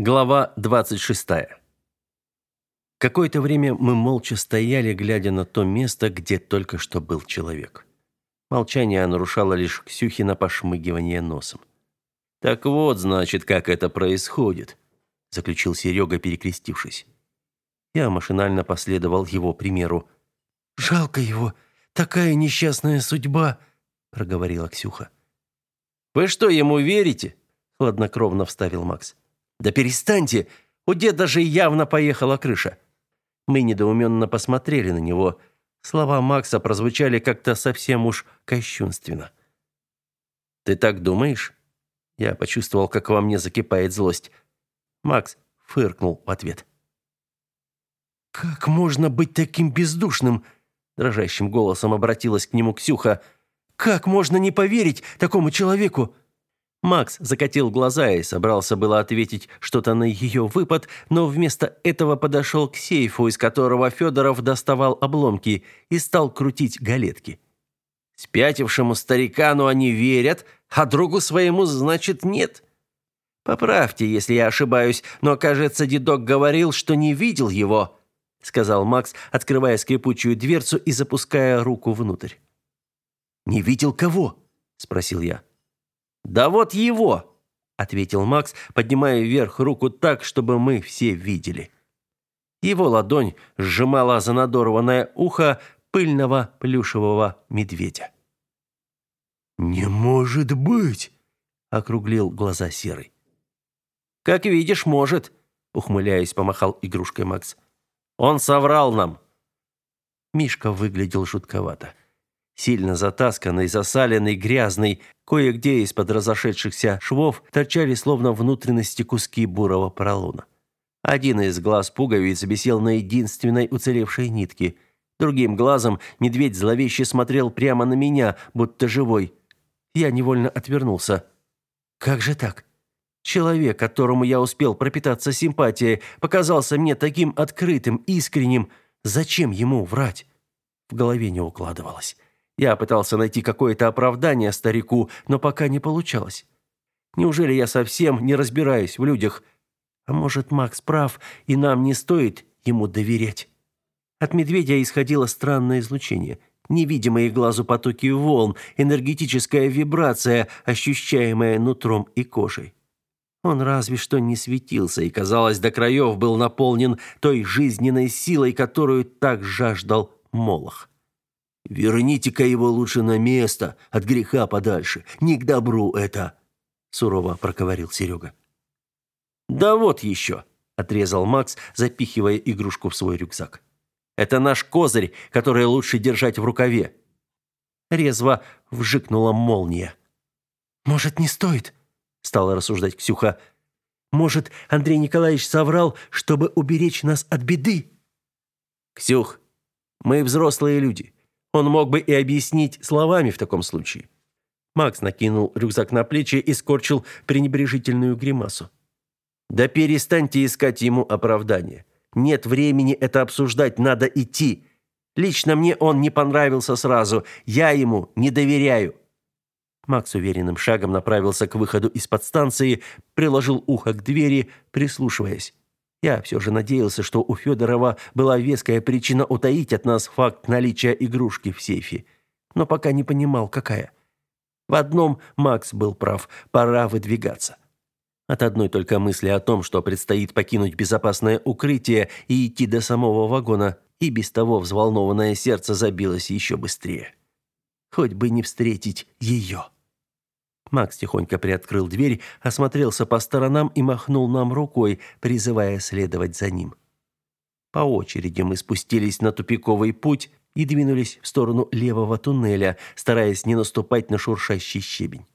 Глава 26. Какое-то время мы молча стояли, глядя на то место, где только что был человек. Молчание нарушало лишь Ксюхина пошмыгивание носом. «Так вот, значит, как это происходит», — заключил Серега, перекрестившись. Я машинально последовал его примеру. «Жалко его. Такая несчастная судьба», — проговорила Ксюха. «Вы что, ему верите?» — хладнокровно вставил Макс. «Да перестаньте! У деда же явно поехала крыша!» Мы недоуменно посмотрели на него. Слова Макса прозвучали как-то совсем уж кощунственно. «Ты так думаешь?» Я почувствовал, как во мне закипает злость. Макс фыркнул в ответ. «Как можно быть таким бездушным?» Дрожащим голосом обратилась к нему Ксюха. «Как можно не поверить такому человеку?» Макс закатил глаза и собрался было ответить что-то на ее выпад, но вместо этого подошел к сейфу, из которого Федоров доставал обломки и стал крутить галетки. Спятившему старикану они верят, а другу своему, значит, нет. Поправьте, если я ошибаюсь, но, кажется, дедок говорил, что не видел его, сказал Макс, открывая скрипучую дверцу и запуская руку внутрь. Не видел кого? спросил я. «Да вот его!» – ответил Макс, поднимая вверх руку так, чтобы мы все видели. Его ладонь сжимала за надорванное ухо пыльного плюшевого медведя. «Не может быть!» – округлил глаза Серый. «Как видишь, может», – ухмыляясь, помахал игрушкой Макс. «Он соврал нам». Мишка выглядел жутковато сильно затасканный, засаленный, грязный. Кое-где из-под разошедшихся швов торчали словно внутренности куски бурого поролона. Один из глаз пуговиц висел на единственной уцелевшей нитке. Другим глазом медведь зловеще смотрел прямо на меня, будто живой. Я невольно отвернулся. Как же так? Человек, которому я успел пропитаться симпатией, показался мне таким открытым, искренним. Зачем ему врать? В голове не укладывалось. Я пытался найти какое-то оправдание старику, но пока не получалось. Неужели я совсем не разбираюсь в людях? А может, Макс прав, и нам не стоит ему доверять? От медведя исходило странное излучение. Невидимые глазу потоки волн, энергетическая вибрация, ощущаемая нутром и кожей. Он разве что не светился и, казалось, до краев был наполнен той жизненной силой, которую так жаждал Молох. Верните-ка его лучше на место, от греха подальше. Не к добру это, сурово проговорил Серега. Да вот еще, отрезал Макс, запихивая игрушку в свой рюкзак. Это наш козырь, который лучше держать в рукаве. Резво вжикнула молния. Может, не стоит? стала рассуждать Ксюха. Может, Андрей Николаевич соврал, чтобы уберечь нас от беды? Ксюх, мы взрослые люди. Он мог бы и объяснить словами в таком случае. Макс накинул рюкзак на плечи и скорчил пренебрежительную гримасу. Да перестаньте искать ему оправдания. Нет времени это обсуждать, надо идти. Лично мне он не понравился сразу. Я ему не доверяю. Макс уверенным шагом направился к выходу из подстанции, приложил ухо к двери, прислушиваясь. Я все же надеялся, что у Федорова была веская причина утаить от нас факт наличия игрушки в сейфе, но пока не понимал, какая. В одном Макс был прав, пора выдвигаться. От одной только мысли о том, что предстоит покинуть безопасное укрытие и идти до самого вагона, и без того взволнованное сердце забилось еще быстрее. Хоть бы не встретить ее. Макс тихонько приоткрыл дверь, осмотрелся по сторонам и махнул нам рукой, призывая следовать за ним. По очереди мы спустились на тупиковый путь и двинулись в сторону левого туннеля, стараясь не наступать на шуршащий щебень.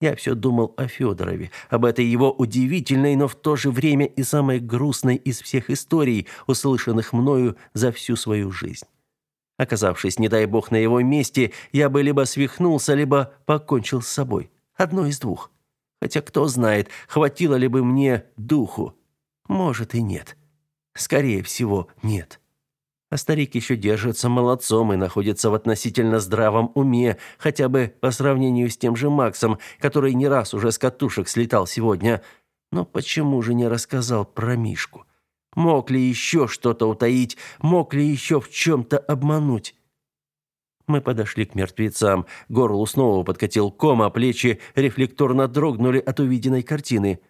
Я все думал о Федорове, об этой его удивительной, но в то же время и самой грустной из всех историй, услышанных мною за всю свою жизнь. Оказавшись, не дай бог, на его месте, я бы либо свихнулся, либо покончил с собой. Одно из двух. Хотя кто знает, хватило ли бы мне духу. Может и нет. Скорее всего, нет. А старик еще держится молодцом и находится в относительно здравом уме, хотя бы по сравнению с тем же Максом, который не раз уже с катушек слетал сегодня. Но почему же не рассказал про Мишку? Мог ли еще что-то утаить? Мог ли еще в чем-то обмануть? Мы подошли к мертвецам. Горлу снова подкатил ком, а плечи рефлекторно дрогнули от увиденной картины.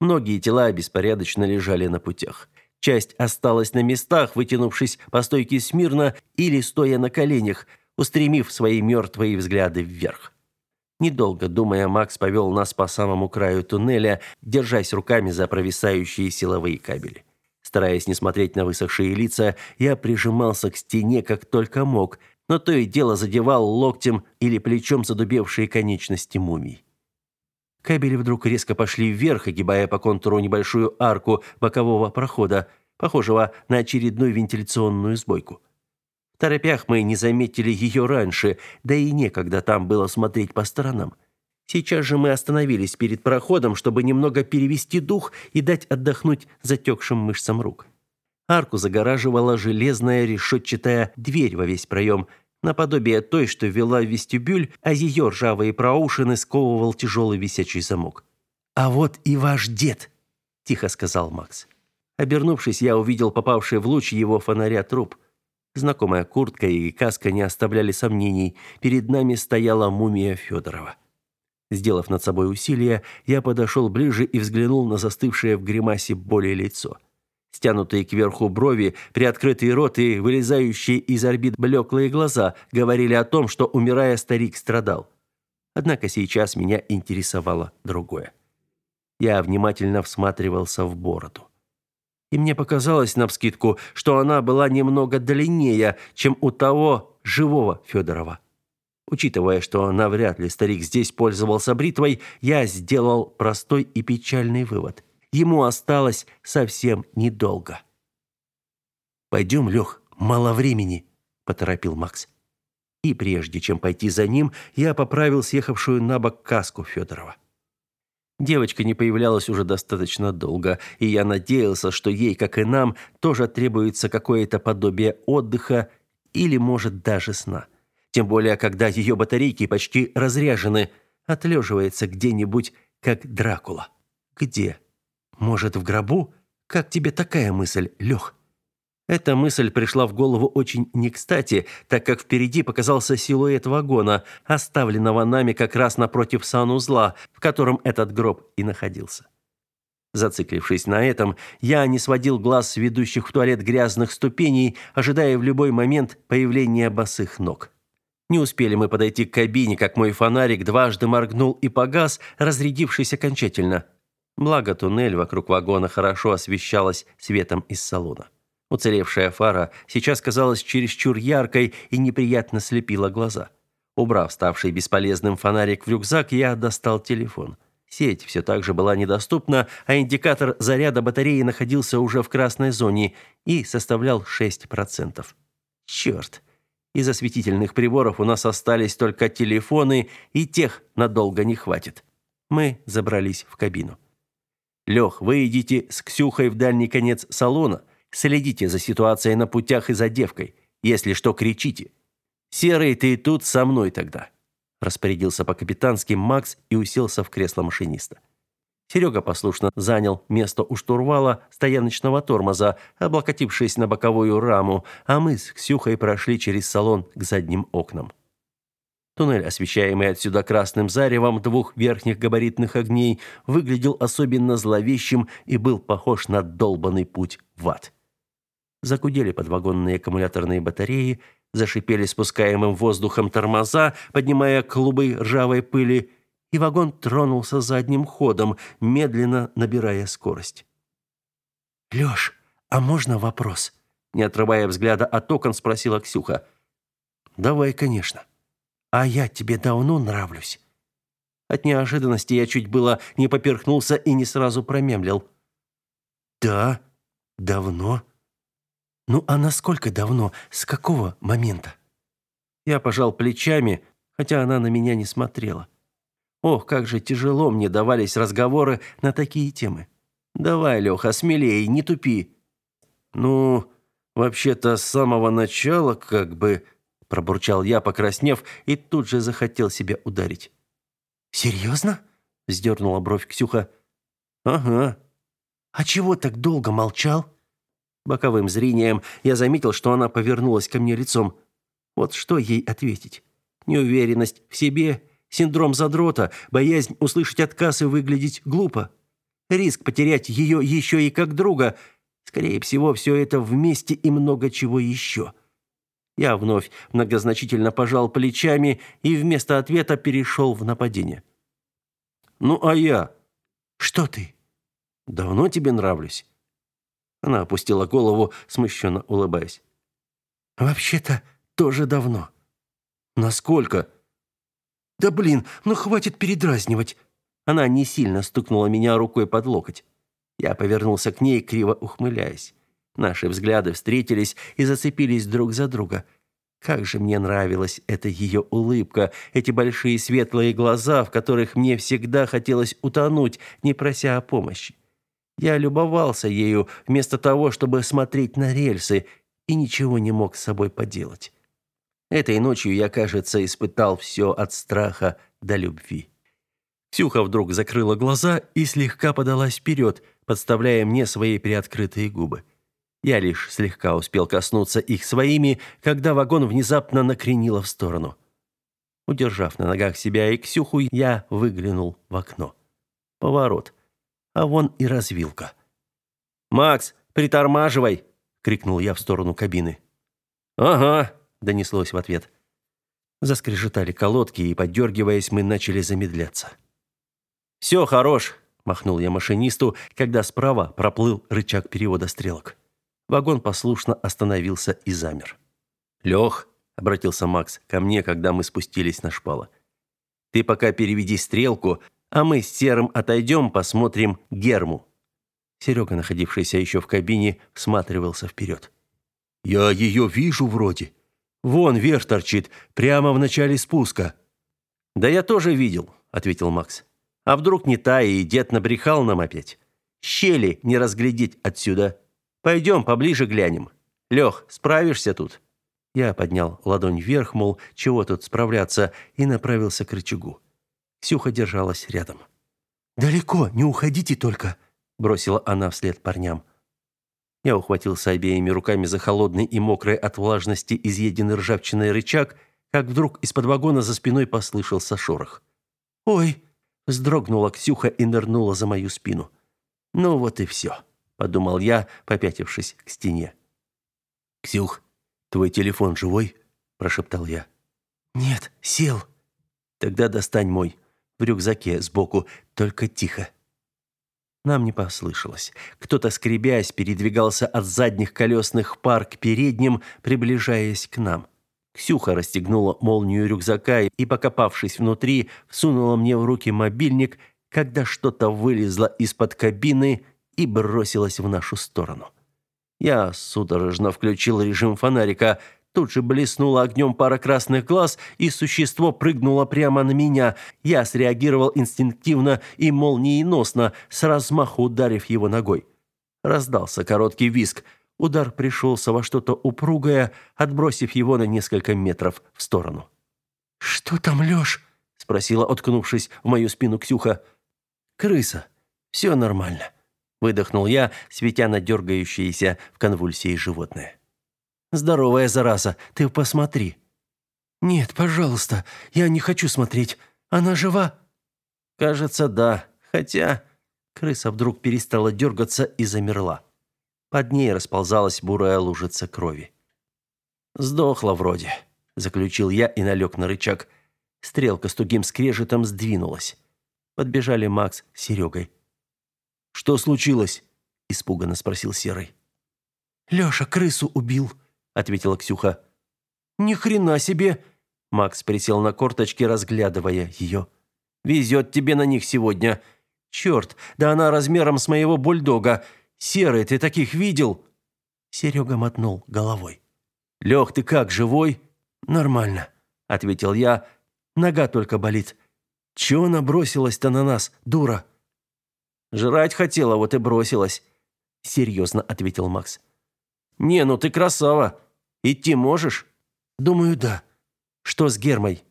Многие тела беспорядочно лежали на путях. Часть осталась на местах, вытянувшись по стойке смирно или стоя на коленях, устремив свои мертвые взгляды вверх. Недолго думая, Макс повел нас по самому краю туннеля, держась руками за провисающие силовые кабели. Стараясь не смотреть на высохшие лица, я прижимался к стене как только мог – но то и дело задевал локтем или плечом задубевшие конечности мумий. Кабели вдруг резко пошли вверх, огибая по контуру небольшую арку бокового прохода, похожего на очередную вентиляционную сбойку. В торопях мы не заметили ее раньше, да и некогда там было смотреть по сторонам. Сейчас же мы остановились перед проходом, чтобы немного перевести дух и дать отдохнуть затекшим мышцам рук. Арку загораживала железная решетчатая дверь во весь проем, наподобие той, что вела в вестибюль, а ее ржавые проушины сковывал тяжелый висячий замок. «А вот и ваш дед», – тихо сказал Макс. Обернувшись, я увидел попавший в луч его фонаря труп. Знакомая куртка и каска не оставляли сомнений. Перед нами стояла мумия Федорова. Сделав над собой усилие, я подошел ближе и взглянул на застывшее в гримасе боли лицо. Стянутые кверху брови, приоткрытый рот и вылезающие из орбит блеклые глаза говорили о том, что, умирая, старик страдал. Однако сейчас меня интересовало другое. Я внимательно всматривался в бороду. И мне показалось навскидку, что она была немного длиннее, чем у того живого Федорова. Учитывая, что навряд ли старик здесь пользовался бритвой, я сделал простой и печальный вывод – Ему осталось совсем недолго. «Пойдем, Лех, мало времени», – поторопил Макс. И прежде чем пойти за ним, я поправил съехавшую на бок каску Федорова. Девочка не появлялась уже достаточно долго, и я надеялся, что ей, как и нам, тоже требуется какое-то подобие отдыха или, может, даже сна. Тем более, когда ее батарейки почти разряжены, отлеживается где-нибудь, как Дракула. Где? Может, в гробу? Как тебе такая мысль, Лех? Эта мысль пришла в голову очень не кстати, так как впереди показался силуэт вагона, оставленного нами как раз напротив санузла, в котором этот гроб и находился. Зациклившись на этом, я не сводил глаз с ведущих в туалет грязных ступеней, ожидая в любой момент появления босых ног. Не успели мы подойти к кабине, как мой фонарик дважды моргнул и погас, разрядившись окончательно. Благо туннель вокруг вагона хорошо освещалась светом из салона. Уцелевшая фара сейчас казалась чересчур яркой и неприятно слепила глаза. Убрав ставший бесполезным фонарик в рюкзак, я достал телефон. Сеть все так же была недоступна, а индикатор заряда батареи находился уже в красной зоне и составлял 6%. Черт! Из осветительных приборов у нас остались только телефоны, и тех надолго не хватит. Мы забрались в кабину. Лех, вы идите с Ксюхой в дальний конец салона, следите за ситуацией на путях и за девкой. Если что, кричите. Серый, ты тут со мной тогда. Распорядился по-капитански Макс и уселся в кресло машиниста. Серега послушно занял место у штурвала стояночного тормоза, облокотившись на боковую раму, а мы с Ксюхой прошли через салон к задним окнам. Туннель, освещаемый отсюда красным заревом двух верхних габаритных огней, выглядел особенно зловещим и был похож на долбанный путь в ад. Закудели подвагонные аккумуляторные батареи, зашипели спускаемым воздухом тормоза, поднимая клубы ржавой пыли, и вагон тронулся задним ходом, медленно набирая скорость. «Лёш, а можно вопрос?» Не отрывая взгляда от окон, спросила Ксюха. «Давай, конечно». А я тебе давно нравлюсь. От неожиданности я чуть было не поперхнулся и не сразу промямлил. Да, давно. Ну, а насколько давно? С какого момента? Я пожал плечами, хотя она на меня не смотрела. Ох, как же тяжело мне давались разговоры на такие темы. Давай, Леха, смелее, не тупи. Ну, вообще-то с самого начала, как бы, пробурчал я, покраснев, и тут же захотел себя ударить. Серьезно? вздернула бровь Ксюха. Ага. «А чего так долго молчал?» Боковым зрением я заметил, что она повернулась ко мне лицом. Вот что ей ответить? Неуверенность в себе, синдром задрота, боязнь услышать отказ и выглядеть глупо. Риск потерять ее еще и как друга. Скорее всего, все это вместе и много чего еще. Я вновь многозначительно пожал плечами и вместо ответа перешел в нападение. «Ну, а я?» «Что ты?» «Давно тебе нравлюсь?» Она опустила голову, смущенно улыбаясь. «Вообще-то тоже давно». «Насколько?» «Да блин, ну хватит передразнивать». Она не сильно стукнула меня рукой под локоть. Я повернулся к ней, криво ухмыляясь. Наши взгляды встретились и зацепились друг за друга. Как же мне нравилась эта ее улыбка, эти большие светлые глаза, в которых мне всегда хотелось утонуть, не прося о помощи. Я любовался ею вместо того, чтобы смотреть на рельсы, и ничего не мог с собой поделать. Этой ночью я, кажется, испытал все от страха до любви. Ксюха вдруг закрыла глаза и слегка подалась вперед, подставляя мне свои приоткрытые губы. Я лишь слегка успел коснуться их своими, когда вагон внезапно накренило в сторону. Удержав на ногах себя и Ксюху, я выглянул в окно. Поворот а вон и развилка. «Макс, притормаживай!» — крикнул я в сторону кабины. «Ага!» — донеслось в ответ. Заскрежетали колодки, и, поддергиваясь, мы начали замедляться. «Все, хорош!» — махнул я машинисту, когда справа проплыл рычаг перевода стрелок. Вагон послушно остановился и замер. «Лех!» — обратился Макс ко мне, когда мы спустились на шпалы. «Ты пока переведи стрелку, а мы с Серым отойдем, посмотрим Герму». Серега, находившийся еще в кабине, всматривался вперед. «Я ее вижу вроде. Вон верх торчит, прямо в начале спуска». «Да я тоже видел», — ответил Макс. «А вдруг не та, и дед набрехал нам опять? Щели не разглядеть отсюда. Пойдем поближе глянем. Лех, справишься тут?» Я поднял ладонь вверх, мол, чего тут справляться, и направился к рычагу. Ксюха держалась рядом. «Далеко, не уходите только», — бросила она вслед парням. Я ухватился обеими руками за холодный и мокрый от влажности изъеденный ржавчиной рычаг, как вдруг из-под вагона за спиной послышался шорох. «Ой!» — вздрогнула Ксюха и нырнула за мою спину. «Ну вот и все», — подумал я, попятившись к стене. «Ксюх, твой телефон живой?» — прошептал я. «Нет, сел». «Тогда достань мой в рюкзаке сбоку, только тихо. Нам не послышалось. Кто-то, скребясь, передвигался от задних колесных пар к передним, приближаясь к нам. Ксюха расстегнула молнию рюкзака и, покопавшись внутри, всунула мне в руки мобильник, когда что-то вылезло из-под кабины и бросилось в нашу сторону. Я судорожно включил режим фонарика, Тут же блеснула огнем пара красных глаз, и существо прыгнуло прямо на меня. Я среагировал инстинктивно и молниеносно, с размаху ударив его ногой. Раздался короткий визг. Удар пришелся во что-то упругое, отбросив его на несколько метров в сторону. «Что там, Лёш?» — спросила, уткнувшись в мою спину Ксюха. «Крыса. Все нормально», — выдохнул я, светя на дергающееся в конвульсии животное. Здоровая зараза, ты посмотри». «Нет, пожалуйста, я не хочу смотреть. Она жива?» «Кажется, да. Хотя...» Крыса вдруг перестала дергаться и замерла. Под ней расползалась бурая лужица крови. «Сдохла вроде», — заключил я и налег на рычаг. Стрелка с тугим скрежетом сдвинулась. Подбежали Макс с Серегой. «Что случилось?» — испуганно спросил Серый. «Леша крысу убил», ответила Ксюха. Ни хрена себе, Макс присел на корточки, разглядывая ее. Везет тебе на них сегодня. Черт, да она размером с моего бульдога. Серый, ты таких видел? Серега мотнул головой. Лех, ты как, живой? Нормально, ответил я. Нога только болит. Чего она бросилась-то на нас, дура? Жрать хотела, вот и бросилась, серьезно ответил Макс. Не, ну ты красава. Идти можешь? Думаю, да. Что с Гермой?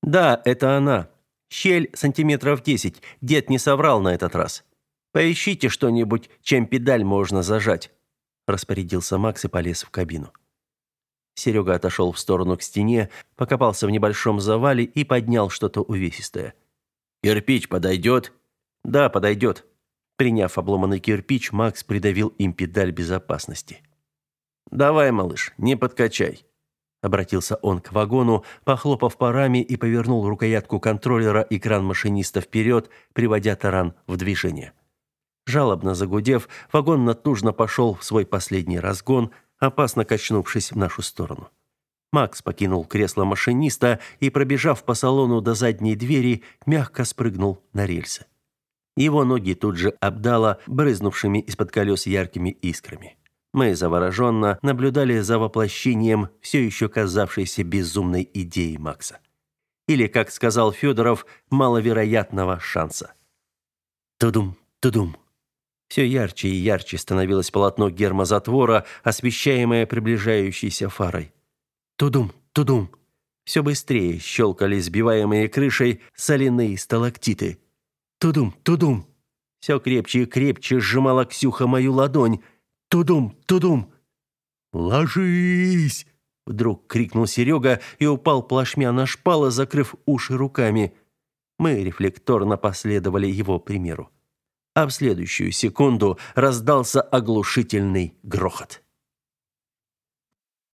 Да, это она. Щель сантиметров десять. Дед не соврал на этот раз. Поищите что-нибудь, чем педаль можно зажать, распорядился Макс и полез в кабину. Серега отошел в сторону к стене, покопался в небольшом завале и поднял что-то увесистое. «Кирпич подойдет?» «Да, подойдет». Приняв обломанный кирпич, Макс придавил им педаль безопасности. «Давай, малыш, не подкачай», — обратился он к вагону, похлопав парами и повернул рукоятку контроллера и кран машиниста вперед, приводя таран в движение. Жалобно загудев, вагон натужно пошел в свой последний разгон, опасно качнувшись в нашу сторону. Макс покинул кресло машиниста и, пробежав по салону до задней двери, мягко спрыгнул на рельсы. Его ноги тут же обдало брызнувшими из-под колес яркими искрами. Мы завороженно наблюдали за воплощением все еще казавшейся безумной идеи Макса. Или, как сказал Федоров, маловероятного шанса. Тудум, тудум. Все ярче и ярче становилось полотно гермозатвора, освещаемое приближающейся фарой. Тудум, тудум. Все быстрее щелкали сбиваемые крышей соляные сталактиты. Тудум, тудум. Все крепче и крепче сжимала Ксюха мою ладонь. Тудум, тудум. «Ложись!» Вдруг крикнул Серега и упал плашмя на шпалы, закрыв уши руками. Мы рефлекторно последовали его примеру а в следующую секунду раздался оглушительный грохот.